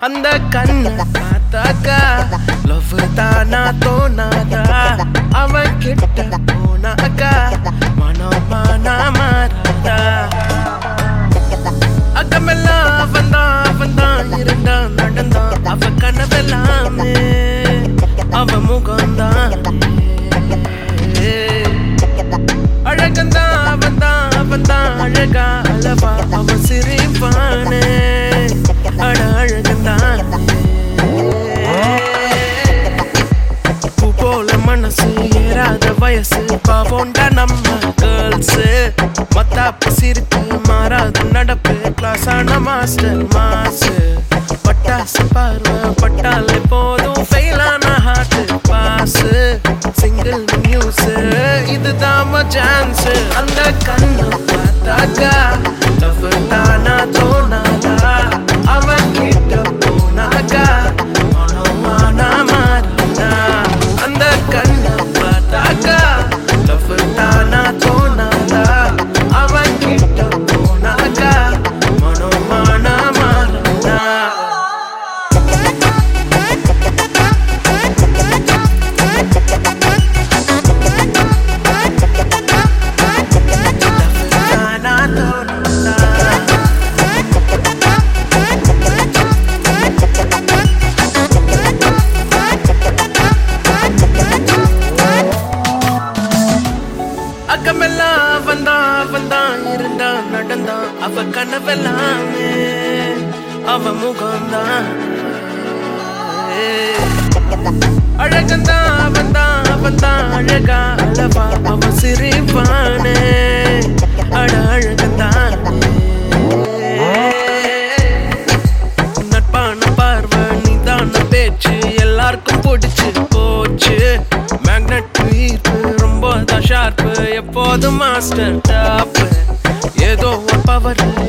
அந்த கண்ணு பார்த்தாக்கா? லவ் தானா தோணாதா? அவன் கிட்ட போனாக்கா? மனசு ஏறாத வயசு. பாவோண்டா நம்ம கேர்ள்ஸ் மத்தாப்பு சிரிப்பு மாறாத நடப்பு. கிளாஸ் ஆன மாஸ்டர் மாசு பட்டாசு பார்வை பட்டாலே போதும். ஃபெயிலான ஹார்ட் பாஸ் சிங்கிள் நியூஸ் இதுதான் சான்ஸ் அந்த கண்ணு பார்த்தாக்கா அவ கனவெல்லாமே அவ முகம்தான். அழகந்தான் அவன்தான் அவன்தான் அழகா அளவா அவன் சிரிப்பானே. அட அழகந்தான் நட்பான பார்வை நிதான பேச்சு எல்லாருக்கும் பிடிச்சு போச்சு. மேக்னெட் ஈர்ப்பு ரொம்ப தான் ஷார்ப்பு எப்போதும் மாஸ்டர் டாப் cuerpo